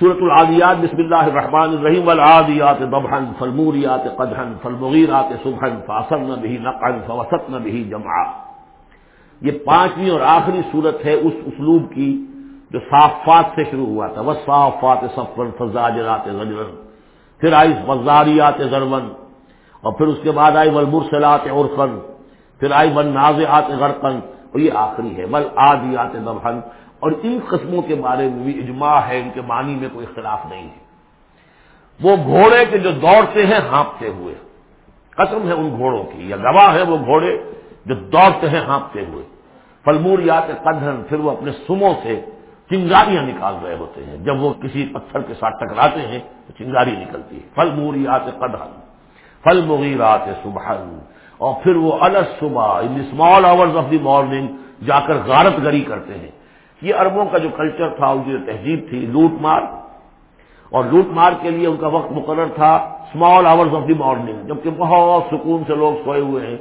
صورت العادیات، بسم اللہ الرحمن الرحیم، والعادیات ضبحا، فالموریات قدحا، فالمغیرات صبحا فاصلن به نقعا فوسطن به جمعا۔ یہ پانچویں اور آخری صورت ہے اس اسلوب کی جو صافات سے شروع ہوا تھا۔ وہ صافات صفن فزاجرات زجرن پھر آئی وزاریات ضرون اور پھر اس کے بعد آئی ولمرسلات عرفن پھر آئی ون نازعات غرقن اور یہ آخری ہے۔ ول آدیات دبہن اور ان قسموں کے بارے میں بھی اجماع ہے، ان کے معنی میں کوئی اختلاف نہیں ہے۔ وہ گھوڑے کے جو دوڑتے ہیں، ہانپتے ہوئے۔ قسم ہے ان گھوڑوں کی، یا گواہ ہے وہ گھوڑے جو دوڑتے ہیں، ہانپتے ہوئے۔ فلمور یا قدھن، پھر وہ اپنے سموں سے چنگاریاں نکال رہے ہوتے ہیں۔ جب وہ کسی پتھر کے ساتھ ٹکراتے ہیں، تو چنگاری نکلتی ہے۔ پھل موریات قدھن۔ فل مغیرات صبح اور پھر وہ الگ صبح in small hours of the morning جا کر غارت گری کرتے ہیں۔ یہ اربوں کا جو کلچر تھا، ان کی جو تہذیب تھی، لوٹ مار۔ اور لوٹ مار کے لیے ان کا وقت مقرر تھا small hours of the morning جبکہ بہت سکون سے لوگ سوئے ہوئے ہیں۔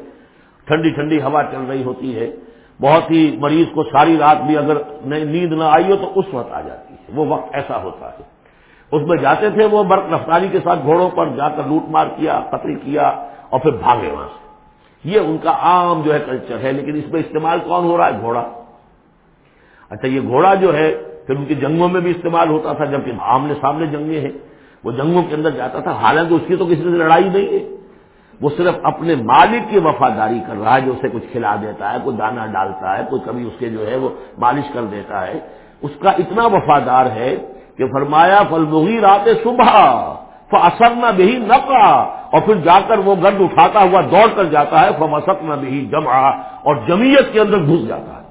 ٹھنڈی ٹھنڈی ہوا چل رہی ہوتی ہے۔ بہت ہی مریض کو ساری رات بھی اگر نیند نہ آئی ہو تو اس وقت آ جاتی ہے۔ وہ وقت ایسا ہوتا ہے۔ اس میں جاتے تھے وہ برق رفتاری کے ساتھ گھوڑوں پر، جا کر لوٹ مار کیا، قتل کیا اور پھر بھاگے وہاں سے۔ یہ ان کا عام جو ہے کلچر ہے، لیکن اس میں استعمال کون ہو رہا ہے؟ گھوڑا۔ اچھا یہ گھوڑا جو ہے، پھر ان کی جنگوں میں بھی استعمال ہوتا تھا، جبکہ آمنے سامنے جنگیں ہیں۔ وہ جنگوں کے اندر جاتا تھا۔ حالانکہ اس کی تو کسی سے لڑائی نہیں ہے۔ وہ صرف اپنے مالک کی وفاداری کر رہا ہے، جو اسے کچھ کھلا دیتا ہے، کوئی دانا ڈالتا ہے، کوئی کبھی اس کے جو ہے وہ مالش کر دیتا ہے۔ اس کا اتنا وفادار ہے کہ فرمایا فل مغیر آتے صبح اثر نہ بہی نہ اور پھر جا کر وہ گرد اٹھاتا ہوا دوڑ کر جاتا ہے فم اثر نہ بہی جمع اور جمیت کے اندر گھس جاتا ہے۔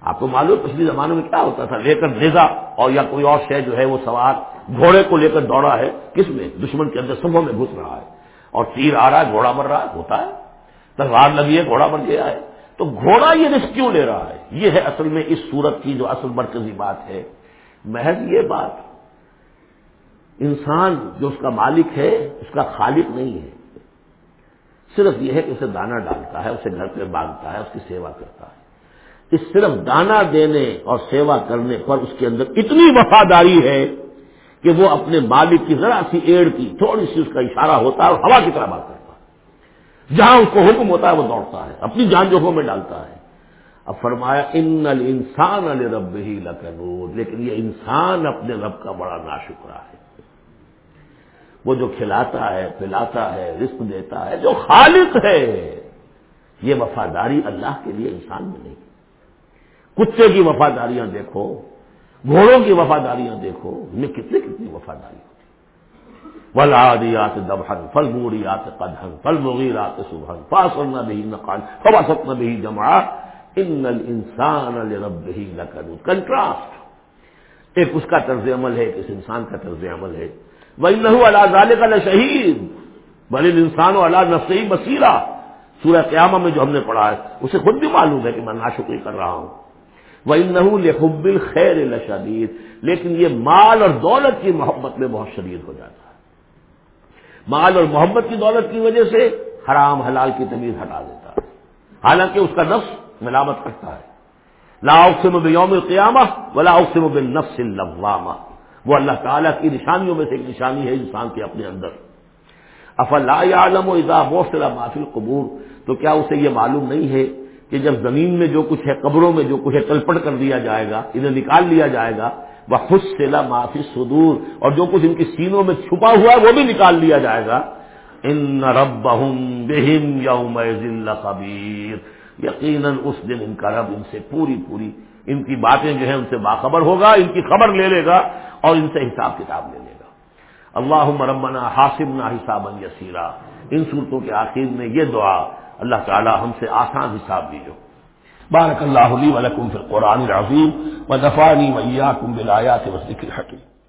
آپ کو معلوم پچھلی زمانے میں کیا ہوتا تھا؟ لے کر نیزا اور یا کوئی اور شے جو ہے وہ سوار گھوڑے کو لے کر دوڑا ہے، کس میں؟ دشمن کے اندر سبوں میں گھس رہا ہے۔ اور تیر آ رہا ہے، گھوڑا مر رہا ہے، ہوتا ہے۔ تلوار لگی ہے، گھوڑا مر گیا ہے۔ تو گھوڑا یہ رسک کیوں لے رہا ہے؟ یہ ہے اصل میں اس صورت کی جو اصل مرکزی بات ہے۔ محض یہ بات، انسان جو اس کا مالک ہے، اس کا خالق نہیں ہے۔ صرف یہ ہے کہ اسے دانا ڈالتا ہے، اسے گھر پہ باندھتا ہے، اس کی سیوا کرتا ہے۔ اس صرف دانا دینے اور سیوا کرنے پر اس کے اندر اتنی وفاداری ہے کہ وہ اپنے مالک کی ذرا سی ایڑ کی تھوڑی سی اس کا اشارہ ہوتا ہے اور ہوا کی طرح بات کرتا ہے۔ جہاں اس کو حکم ہوتا ہے وہ دوڑتا ہے، اپنی جان جوخوں میں ڈالتا ہے۔ اب فرمایا، ان انسان رب ہی لکنود لیکن یہ انسان اپنے رب کا بڑا ناشکرا ہے۔ وہ جو کھلاتا ہے، پلاتا ہے، رزق دیتا ہے، جو خالق ہے، یہ وفاداری اللہ کے لیے انسان میں نہیں۔ کتے کی وفاداریاں دیکھو، گھوڑوں کی وفاداریاں دیکھو ان میں کتنی کتنی وفاداری ہوتی ول آدیات دبہن فل موریات قدہن فل مغیرات سبحن فاصل نہ بھی نقان فواست نہ بھی جمع ان انسان رب ہی نہ کنٹراسٹ۔ ایک اس کا طرز عمل ہے، ایک اس انسان کا طرز عمل ہے۔ وہ نہ اللہ ظال کا نہ شہید بل انسان و اللہ نفسی مسیرہ سورہ قیامہ میں جو ہم نے پڑھا ہے، اسے خود بھی معلوم ہے کہ میں ناشکری کر رہا ہوں۔ وہ لحب الخیر لشدید لیکن یہ مال اور دولت کی محبت میں بہت شدید ہو جاتا ہے۔ مال اور محبت کی دولت کی وجہ سے حرام حلال کی تمیز ہٹا دیتا ہے۔ حالانکہ اس کا نفس ملامت کرتا ہے۔ لاؤسم یوم قیامہ و لاؤسم بن نفس الوامہ وہ اللہ تعالیٰ کی نشانیوں میں سے ایک نشانی ہے انسان کے اپنے اندر۔ افلا عالم و اضا موسلا معافی قبور تو کیا اسے یہ معلوم نہیں ہے کہ جب زمین میں جو کچھ ہے، قبروں میں جو کچھ ہے تلپٹ کر دیا جائے گا، انہیں نکال لیا جائے گا وہ خود سیلا معافی سدور اور جو کچھ ان کی سینوں میں چھپا ہوا ہے، وہ بھی نکال لیا جائے گا۔ ان رب بہم یوم خبیر یقیناً اس دن ان کا رب ان سے پوری پوری ان کی باتیں جو ہیں، ان سے باخبر ہوگا، ان کی خبر لے لے گا اور ان سے حساب کتاب لے لے گا۔ اللہ مرمنا حاصم نہ حساب یسیرا۔ ان صورتوں کے آخر میں یہ دعا اللہ تعالی ہم سے آسان حساب دیجو بارک اللہ علی ولکم فی القرآن العظیم و دفانی بالآیات و ذکر حکیم